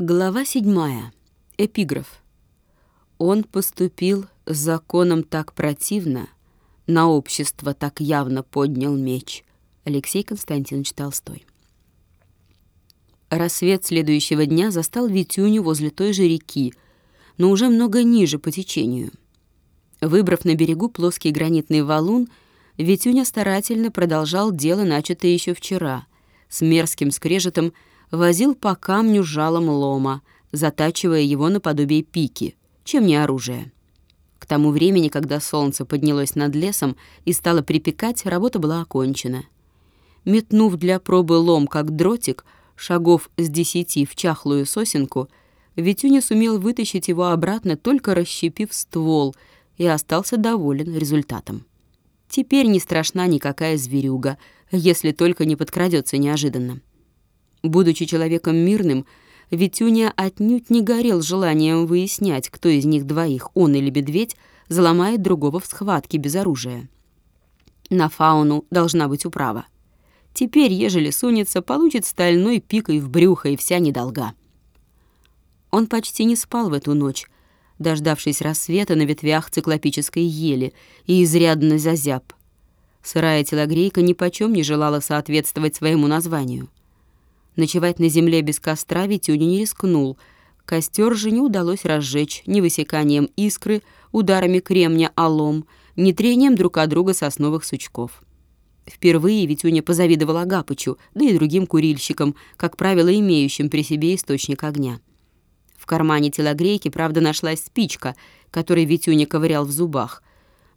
Глава седьмая. Эпиграф. Он поступил с законом так противно, на общество так явно поднял меч. Алексей Константинович Толстой. Рассвет следующего дня застал Витюню возле той же реки, но уже много ниже по течению. Выбрав на берегу плоский гранитный валун, Витюня старательно продолжал дело, начатое еще вчера, с мерзким скрежетом возил по камню жалом лома, затачивая его наподобие пики, чем не оружие. К тому времени, когда солнце поднялось над лесом и стало припекать, работа была окончена. Метнув для пробы лом, как дротик, шагов с десяти в чахлую сосенку, Витюня сумел вытащить его обратно, только расщепив ствол, и остался доволен результатом. Теперь не страшна никакая зверюга, если только не подкрадется неожиданно. Будучи человеком мирным, Витюня отнюдь не горел желанием выяснять, кто из них двоих, он или медведь, заломает другого в схватке без оружия. На фауну должна быть управа. Теперь, ежели сунется, получит стальной пикой в брюхо и вся недолга. Он почти не спал в эту ночь, дождавшись рассвета на ветвях циклопической ели и изрядно зазяб. Сырая телогрейка нипочем не желала соответствовать своему названию. Ночевать на земле без костра Витюня не рискнул. Костер же не удалось разжечь ни высеканием искры, ударами кремня алом, ни трением друг от друга сосновых сучков. Впервые Витюня позавидовал Агапычу, да и другим курильщикам, как правило, имеющим при себе источник огня. В кармане телогрейки, правда, нашлась спичка, которой Витюня ковырял в зубах,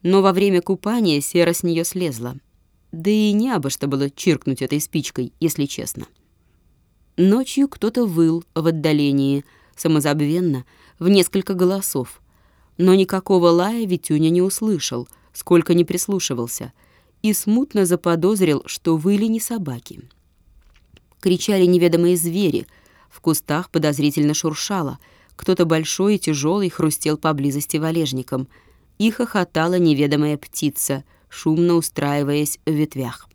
но во время купания сера с нее слезла. Да и не обо что было чиркнуть этой спичкой, если честно. Ночью кто-то выл в отдалении, самозабвенно, в несколько голосов. Но никакого лая Витюня не услышал, сколько не прислушивался, и смутно заподозрил, что выли не собаки. Кричали неведомые звери, в кустах подозрительно шуршало, кто-то большой и тяжелый хрустел поблизости валежником, и хохотала неведомая птица, шумно устраиваясь в ветвях.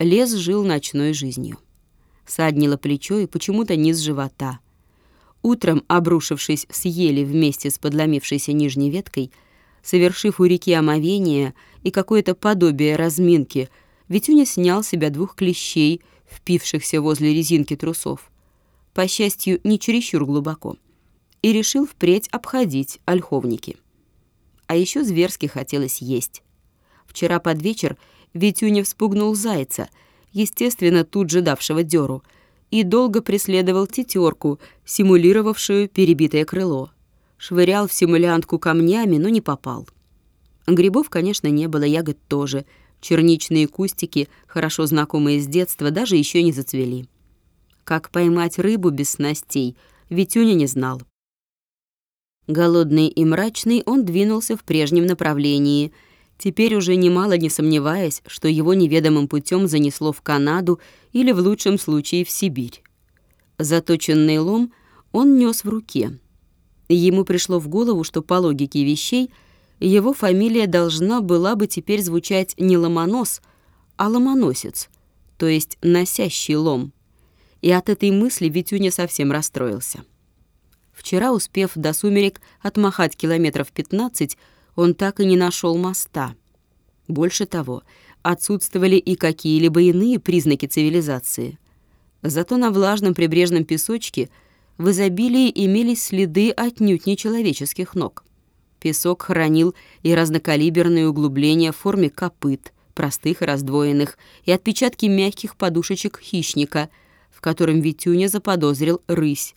Лес жил ночной жизнью саднило плечо и почему-то низ живота. Утром, обрушившись с ели вместе с подломившейся нижней веткой, совершив у реки омовение и какое-то подобие разминки, Витюня снял с себя двух клещей, впившихся возле резинки трусов. По счастью, не чересчур глубоко. И решил впредь обходить ольховники. А еще зверски хотелось есть. Вчера под вечер Витюня вспугнул зайца — естественно, тут же давшего дёру, и долго преследовал тетерку, симулировавшую перебитое крыло. Швырял в симулянтку камнями, но не попал. Грибов, конечно, не было, ягод тоже. Черничные кустики, хорошо знакомые с детства, даже еще не зацвели. Как поймать рыбу без снастей, Витюня не знал. Голодный и мрачный, он двинулся в прежнем направлении — теперь уже немало не сомневаясь, что его неведомым путем занесло в Канаду или в лучшем случае в Сибирь. Заточенный лом он нес в руке. Ему пришло в голову, что по логике вещей его фамилия должна была бы теперь звучать не ломонос, а ломоносец, то есть носящий лом. И от этой мысли Витюня совсем расстроился. Вчера, успев до сумерек отмахать километров пятнадцать, он так и не нашел моста. Больше того, отсутствовали и какие-либо иные признаки цивилизации. Зато на влажном прибрежном песочке в изобилии имелись следы отнюдь нечеловеческих ног. Песок хранил и разнокалиберные углубления в форме копыт, простых и раздвоенных, и отпечатки мягких подушечек хищника, в котором Витюня заподозрил рысь,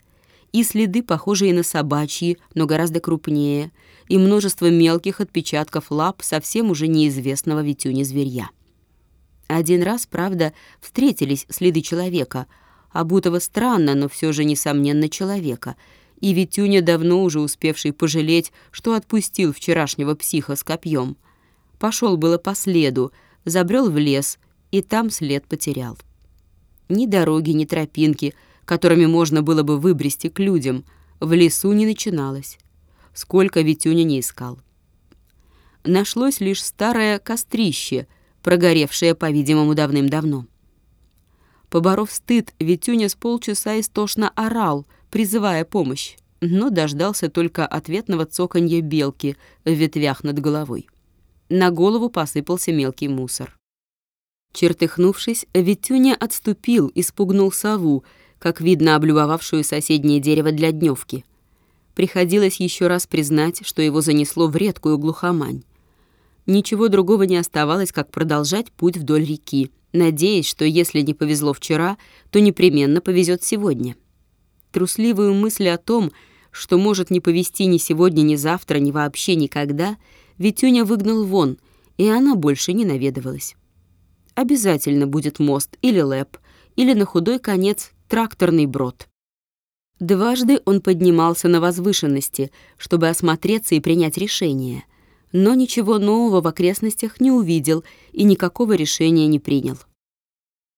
и следы, похожие на собачьи, но гораздо крупнее, и множество мелких отпечатков лап совсем уже неизвестного Витюне зверья. Один раз, правда, встретились следы человека, обутого странно, но все же, несомненно, человека, и Витюня, давно уже успевший пожалеть, что отпустил вчерашнего психа с копьем. Пошел было по следу, забрел в лес, и там след потерял. Ни дороги, ни тропинки — которыми можно было бы выбрести к людям, в лесу не начиналось. Сколько Витюня не искал. Нашлось лишь старое кострище, прогоревшее, по-видимому, давным-давно. Поборов стыд, Витюня с полчаса истошно орал, призывая помощь, но дождался только ответного цоканья белки в ветвях над головой. На голову посыпался мелкий мусор. Чертыхнувшись, Витюня отступил и спугнул сову, как видно, облюбовавшую соседнее дерево для дневки. Приходилось еще раз признать, что его занесло в редкую глухомань. Ничего другого не оставалось, как продолжать путь вдоль реки, надеясь, что если не повезло вчера, то непременно повезет сегодня. Трусливую мысль о том, что может не повезти ни сегодня, ни завтра, ни вообще никогда, Витюня выгнал вон, и она больше не наведывалась. Обязательно будет мост или лэп, или на худой конец тракторный брод. Дважды он поднимался на возвышенности, чтобы осмотреться и принять решение, но ничего нового в окрестностях не увидел и никакого решения не принял.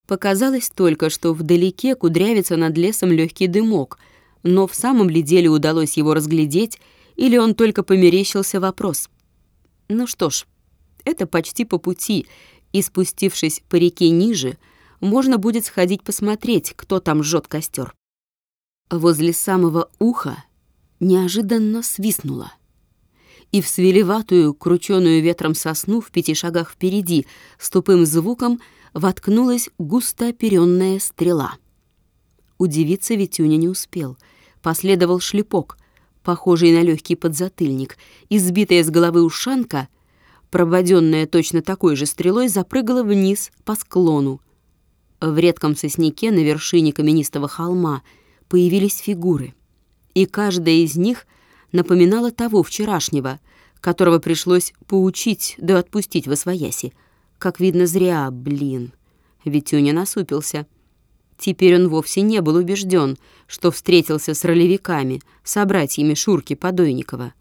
Показалось только, что вдалеке кудрявится над лесом легкий дымок, но в самом ли деле удалось его разглядеть, или он только померещился вопрос. Ну что ж, это почти по пути, и спустившись по реке ниже, можно будет сходить посмотреть, кто там жжет костер. Возле самого уха неожиданно свистнуло. И в свелеватую, крученную ветром сосну в пяти шагах впереди с тупым звуком воткнулась густооперенная стрела. Удивиться Витюня не успел. Последовал шлепок, похожий на легкий подзатыльник. Избитая с головы ушанка, прободенная точно такой же стрелой, запрыгала вниз по склону. В редком сосняке на вершине каменистого холма появились фигуры, и каждая из них напоминала того вчерашнего, которого пришлось поучить да отпустить во свояси — как видно, зря, блин. Витюня насупился. Теперь он вовсе не был убежден, что встретился с ролевиками, собратьями Шурки Подойникова,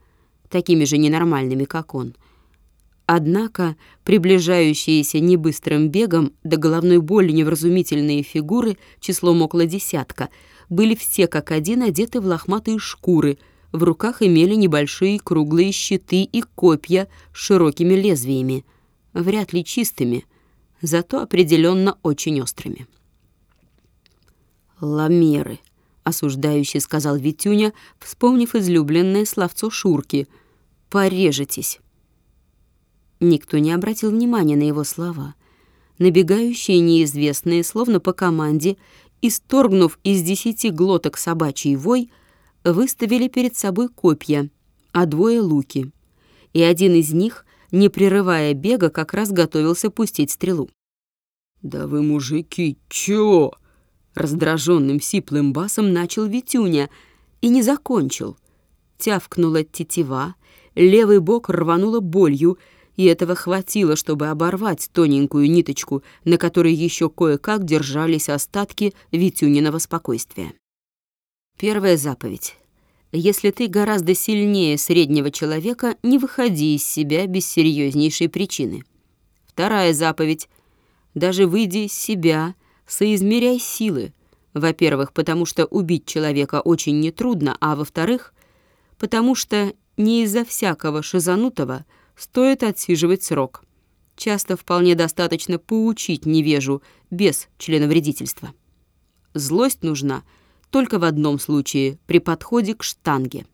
такими же ненормальными, как он. Однако приближающиеся небыстрым бегом до головной боли невразумительные фигуры, числом около десятка, были все как один одеты в лохматые шкуры, в руках имели небольшие круглые щиты и копья с широкими лезвиями — вряд ли чистыми, зато определенно очень острыми. «Ламеры», — осуждающий сказал Витюня, вспомнив излюбленное словцо Шурки. «Порежетесь». Никто не обратил внимания на его слова. Набегающие неизвестные, словно по команде, исторгнув из десяти глоток собачий вой, выставили перед собой копья, а двое — луки. И один из них не прерывая бега, как раз готовился пустить стрелу. «Да вы, мужики, чё?» Раздраженным сиплым басом начал Витюня и не закончил. Тявкнула тетива, левый бок рвануло болью, и этого хватило, чтобы оборвать тоненькую ниточку, на которой еще кое-как держались остатки Витюниного спокойствия. Первая заповедь если ты гораздо сильнее среднего человека, не выходи из себя без серьезнейшей причины. Вторая заповедь. Даже выйди из себя, соизмеряй силы. Во-первых, потому что убить человека очень нетрудно, а во-вторых, потому что не из-за всякого шизанутого стоит отсиживать срок. Часто вполне достаточно поучить невежу без членовредительства. Злость нужна — только в одном случае — при подходе к штанге.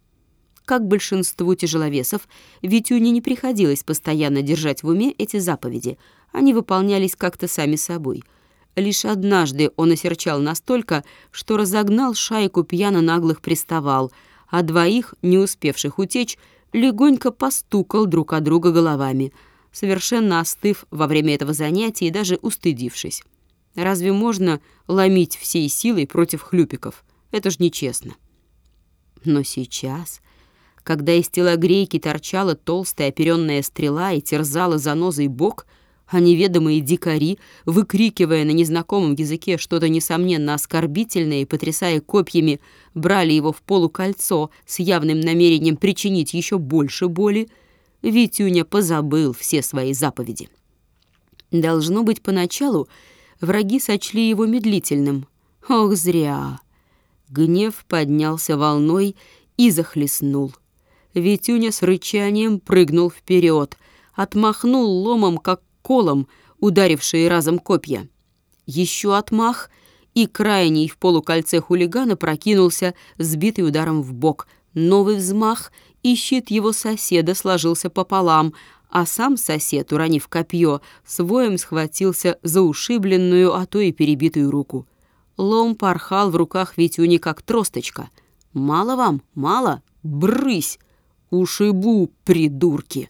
Как большинству тяжеловесов, Витюне не приходилось постоянно держать в уме эти заповеди. Они выполнялись как-то сами собой. Лишь однажды он осерчал настолько, что разогнал шайку пьяно-наглых приставал, а двоих, не успевших утечь, легонько постукал друг от друга головами, совершенно остыв во время этого занятия и даже устыдившись. Разве можно ломить всей силой против хлюпиков? Это ж нечестно. Но сейчас, когда из телогрейки торчала толстая оперенная стрела и терзала занозой бок, а неведомые дикари, выкрикивая на незнакомом языке что-то несомненно оскорбительное и потрясая копьями, брали его в полукольцо с явным намерением причинить еще больше боли, Витюня позабыл все свои заповеди. Должно быть, поначалу враги сочли его медлительным. Ох, зря! Гнев поднялся волной и захлестнул. Витюня с рычанием прыгнул вперед, отмахнул ломом, как колом, ударившие разом копья. Еще отмах, и крайний в полукольце хулигана прокинулся, сбитый ударом в бок. Новый взмах, и щит его соседа сложился пополам, а сам сосед, уронив копье, своем схватился за ушибленную, а то и перебитую руку. Лом порхал в руках Витюни, как тросточка. «Мало вам? Мало? Брысь! Ушибу, придурки!»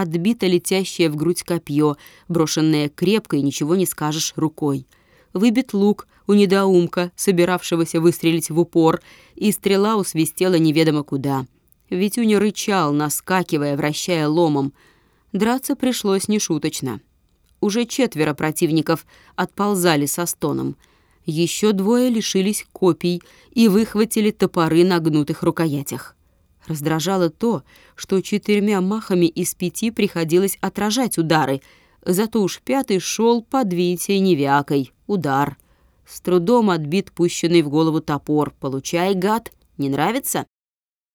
Отбито летящее в грудь копье, брошенное крепко и ничего не скажешь рукой. Выбит лук у недоумка, собиравшегося выстрелить в упор, и стрела усвистела неведомо куда. Витюня рычал, наскакивая, вращая ломом. Драться пришлось нешуточно. Уже четверо противников отползали со стоном — еще двое лишились копий и выхватили топоры на гнутых рукоятях. Раздражало то, что четырьмя махами из пяти приходилось отражать удары, зато уж пятый шел под Витей невякой. Удар. С трудом отбит пущенный в голову топор. «Получай, гад! Не нравится?»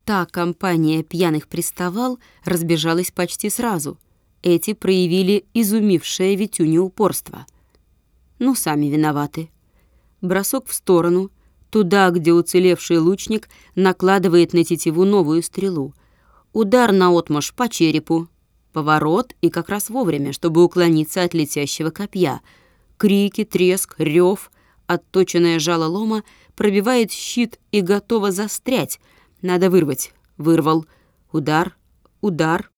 Та компания пьяных приставал разбежалась почти сразу. Эти проявили изумившее Витюню упорство. «Ну, сами виноваты», бросок в сторону, туда, где уцелевший лучник накладывает на тетиву новую стрелу, удар на отмашь по черепу, поворот и как раз вовремя, чтобы уклониться от летящего копья. Крики, треск, рев, отточенное жало лома пробивает щит и готово застрять. Надо вырвать. Вырвал. Удар, удар.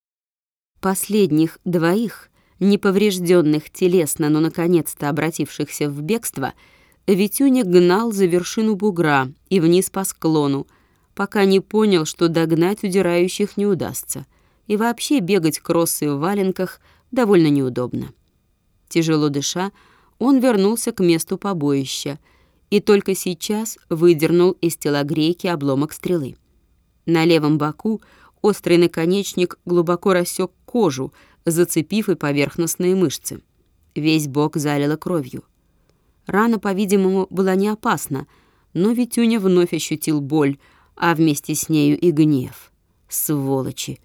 Последних двоих, неповрежденных телесно, но наконец-то обратившихся в бегство, — Витюня гнал за вершину бугра и вниз по склону, пока не понял, что догнать удирающих не удастся. И вообще бегать кроссы в валенках довольно неудобно. Тяжело дыша, он вернулся к месту побоища и только сейчас выдернул из телогрейки обломок стрелы. На левом боку острый наконечник глубоко рассек кожу, зацепив и поверхностные мышцы. Весь бок залило кровью. Рана, по-видимому, была не опасна, но Витюня вновь ощутил боль, а вместе с нею и гнев. Сволочи!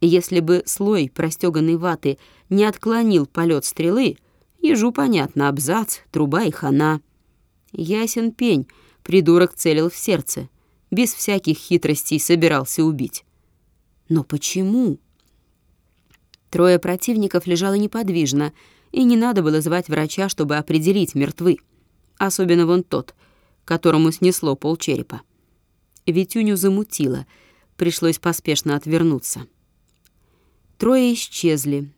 Если бы слой простеганной ваты не отклонил полет стрелы, ежу понятно, абзац, труба и хана. Ясен пень, придурок целил в сердце, без всяких хитростей собирался убить. Но почему? Трое противников лежало неподвижно, и не надо было звать врача, чтобы определить, мертвы. Особенно вон тот, которому снесло полчерепа. Витюню замутило, пришлось поспешно отвернуться. Трое исчезли.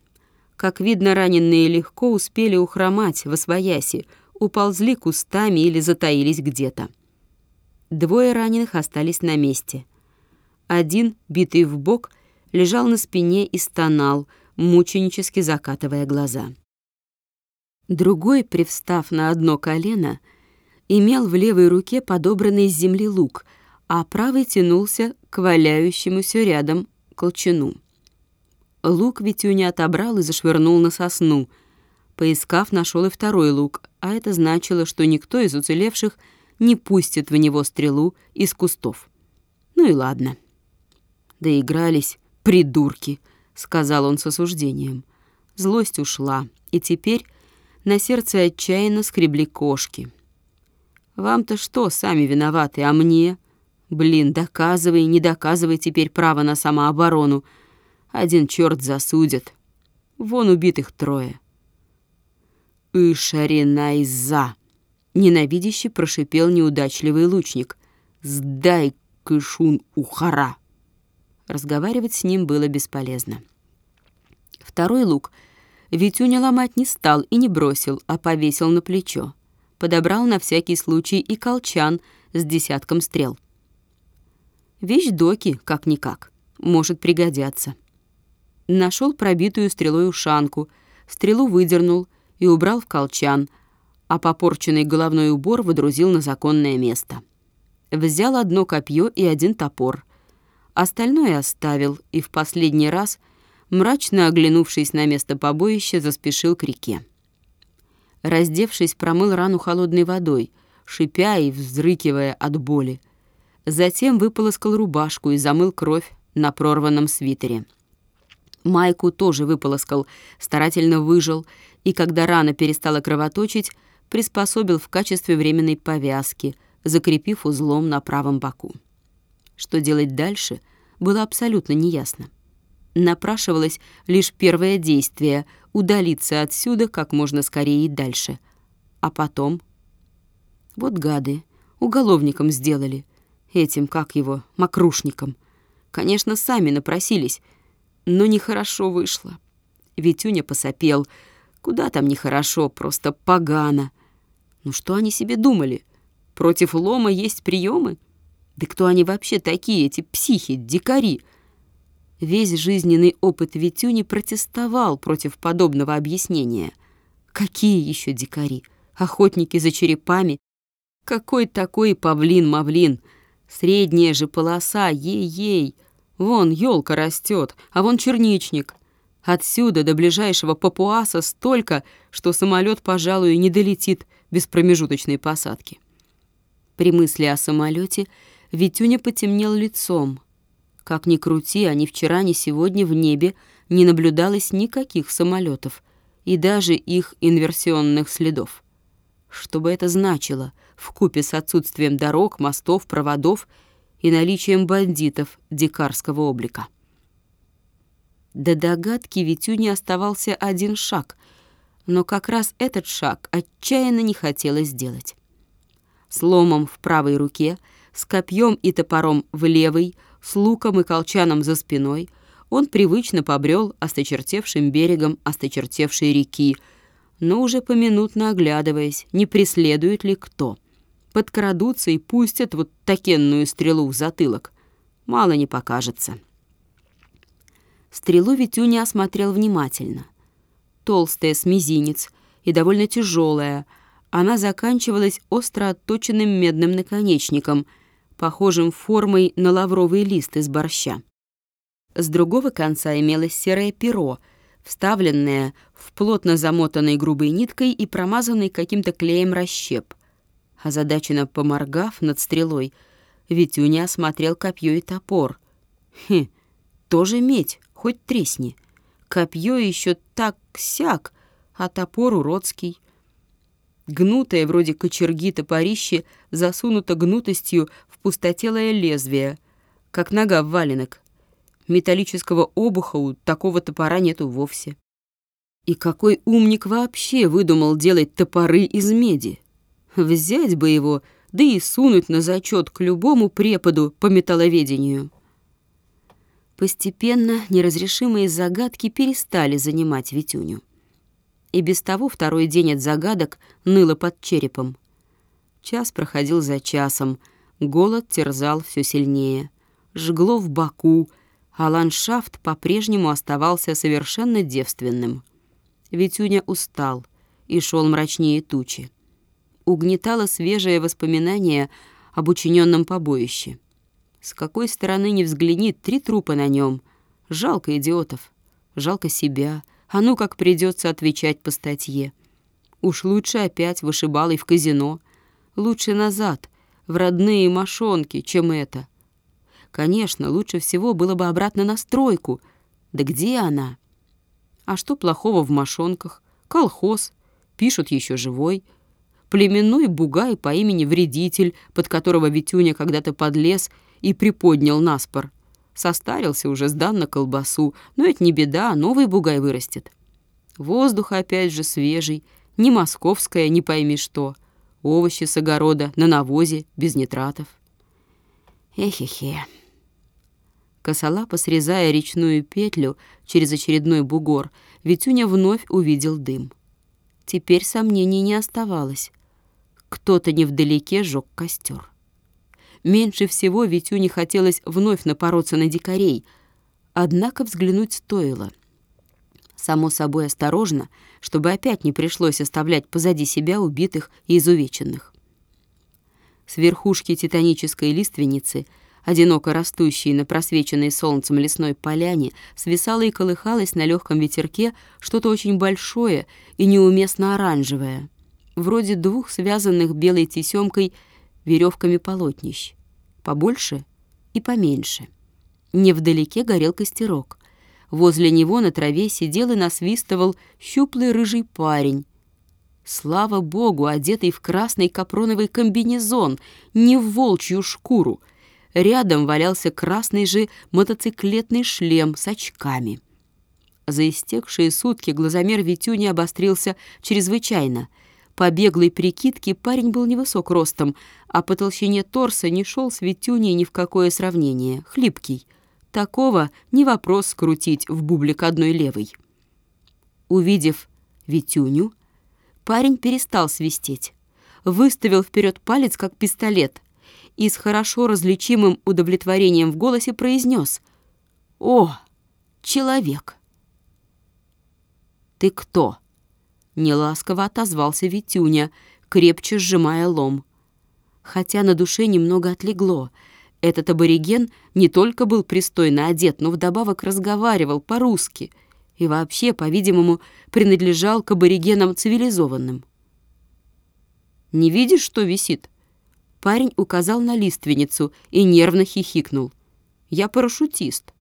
Как видно, раненые легко успели ухромать во свояси, уползли кустами или затаились где-то. Двое раненых остались на месте. Один, битый в бок, лежал на спине и стонал, мученически закатывая глаза. Другой, привстав на одно колено, имел в левой руке подобранный с земли лук, а правый тянулся к валяющемуся рядом колчану. Лук Витюня отобрал и зашвырнул на сосну. Поискав, нашел и второй лук, а это значило, что никто из уцелевших не пустит в него стрелу из кустов. Ну и ладно. «Доигрались, придурки», — сказал он с осуждением. Злость ушла, и теперь на сердце отчаянно скребли кошки. «Вам-то что, сами виноваты, а мне? Блин, доказывай, не доказывай теперь право на самооборону. Один черт засудит. Вон убитых трое». «Ишаринайза!» — ненавидяще прошипел неудачливый лучник. «Сдай, кышун, ухара!» Разговаривать с ним было бесполезно. Второй лук — Витюня ломать не стал и не бросил, а повесил на плечо. Подобрал на всякий случай и колчан с десятком стрел. Вещь доки, как-никак, может пригодятся. Нашел пробитую стрелой ушанку, стрелу выдернул и убрал в колчан, а попорченный головной убор водрузил на законное место. Взял одно копье и один топор. Остальное оставил и в последний раз — мрачно оглянувшись на место побоища, заспешил к реке. Раздевшись, промыл рану холодной водой, шипя и взрыкивая от боли. Затем выполоскал рубашку и замыл кровь на прорванном свитере. Майку тоже выполоскал, старательно выжил, и когда рана перестала кровоточить, приспособил в качестве временной повязки, закрепив узлом на правом боку. Что делать дальше, было абсолютно неясно. Напрашивалось лишь первое действие — удалиться отсюда как можно скорее и дальше. А потом... Вот гады, уголовником сделали. Этим, как его, мокрушником. Конечно, сами напросились, но нехорошо вышло. Витюня посопел. Куда там нехорошо, просто погано. Ну что они себе думали? Против лома есть приемы? Да кто они вообще такие, эти психи, дикари? Весь жизненный опыт Витюни протестовал против подобного объяснения. Какие еще дикари? Охотники за черепами? Какой такой павлин-мавлин? Средняя же полоса, ей-ей. Вон елка растет, а вон черничник. Отсюда до ближайшего папуаса столько, что самолет, пожалуй, не долетит без промежуточной посадки. При мысли о самолете Витюня потемнел лицом. Как ни крути, а ни вчера, ни сегодня в небе не наблюдалось никаких самолетов и даже их инверсионных следов. Что бы это значило в купе с отсутствием дорог, мостов, проводов и наличием бандитов дикарского облика? До догадки Витюне оставался один шаг, но как раз этот шаг отчаянно не хотелось сделать. С ломом в правой руке, с копьем и топором в левой, с луком и колчаном за спиной, он привычно побрел осточертевшим берегом осточертевшей реки, но уже поминутно оглядываясь, не преследует ли кто. Подкрадутся и пустят вот такенную стрелу в затылок. Мало не покажется. Стрелу Витюня осмотрел внимательно. Толстая, с мизинец, и довольно тяжелая. Она заканчивалась остро отточенным медным наконечником, похожим формой на лавровый лист из борща. С другого конца имелось серое перо, вставленное в плотно замотанной грубой ниткой и промазанный каким-то клеем расщеп. Озадаченно поморгав над стрелой, Витюня осмотрел копье и топор. Хм, тоже медь, хоть тресни. Копье еще так-сяк, а топор уродский. Гнутое, вроде кочерги топорище, засунуто гнутостью пустотелое лезвие, как нога в валенок. Металлического обуха у такого топора нету вовсе. И какой умник вообще выдумал делать топоры из меди? Взять бы его, да и сунуть на зачет к любому преподу по металловедению. Постепенно неразрешимые загадки перестали занимать Витюню. И без того второй день от загадок ныло под черепом. Час проходил за часом, голод терзал все сильнее. Жгло в боку, а ландшафт по-прежнему оставался совершенно девственным. Витюня устал и шел мрачнее тучи. Угнетало свежее воспоминание об учиненном побоище. С какой стороны не взгляни, три трупа на нем. Жалко идиотов, жалко себя. А ну как придется отвечать по статье. Уж лучше опять вышибалой в казино. Лучше назад, в родные мошонки, чем это. Конечно, лучше всего было бы обратно на стройку. Да где она? А что плохого в мошонках? Колхоз. Пишут еще живой. Племенной бугай по имени Вредитель, под которого Витюня когда-то подлез и приподнял наспор. Состарился уже, сдан на колбасу, но это не беда, новый бугай вырастет. Воздух опять же свежий, не московское, не пойми что. Овощи с огорода, на навозе, без нитратов. Эхе-хе. Косолапо, срезая речную петлю через очередной бугор, Витюня вновь увидел дым. Теперь сомнений не оставалось. Кто-то невдалеке жег костер. Меньше всего Витю не хотелось вновь напороться на дикарей, однако взглянуть стоило. Само собой осторожно, чтобы опять не пришлось оставлять позади себя убитых и изувеченных. С верхушки титанической лиственницы, одиноко растущей на просвеченной солнцем лесной поляне, свисало и колыхалось на легком ветерке что-то очень большое и неуместно оранжевое, вроде двух связанных белой тесемкой веревками полотнищ, побольше и поменьше. Невдалеке горел костерок. Возле него на траве сидел и насвистывал щуплый рыжий парень. Слава богу, одетый в красный капроновый комбинезон, не в волчью шкуру. Рядом валялся красный же мотоциклетный шлем с очками. За истекшие сутки глазомер Витюни обострился чрезвычайно. По беглой прикидке парень был невысок ростом, а по толщине торса не шел с Витюней ни в какое сравнение, хлипкий. Такого не вопрос скрутить в бублик одной левой. Увидев Витюню, парень перестал свистеть, выставил вперед палец, как пистолет, и с хорошо различимым удовлетворением в голосе произнес «О, человек!» «Ты кто?» — неласково отозвался Витюня, крепче сжимая лом. Хотя на душе немного отлегло. Этот абориген не только был пристойно одет, но вдобавок разговаривал по-русски и вообще, по-видимому, принадлежал к аборигенам цивилизованным. «Не видишь, что висит?» Парень указал на лиственницу и нервно хихикнул. «Я парашютист».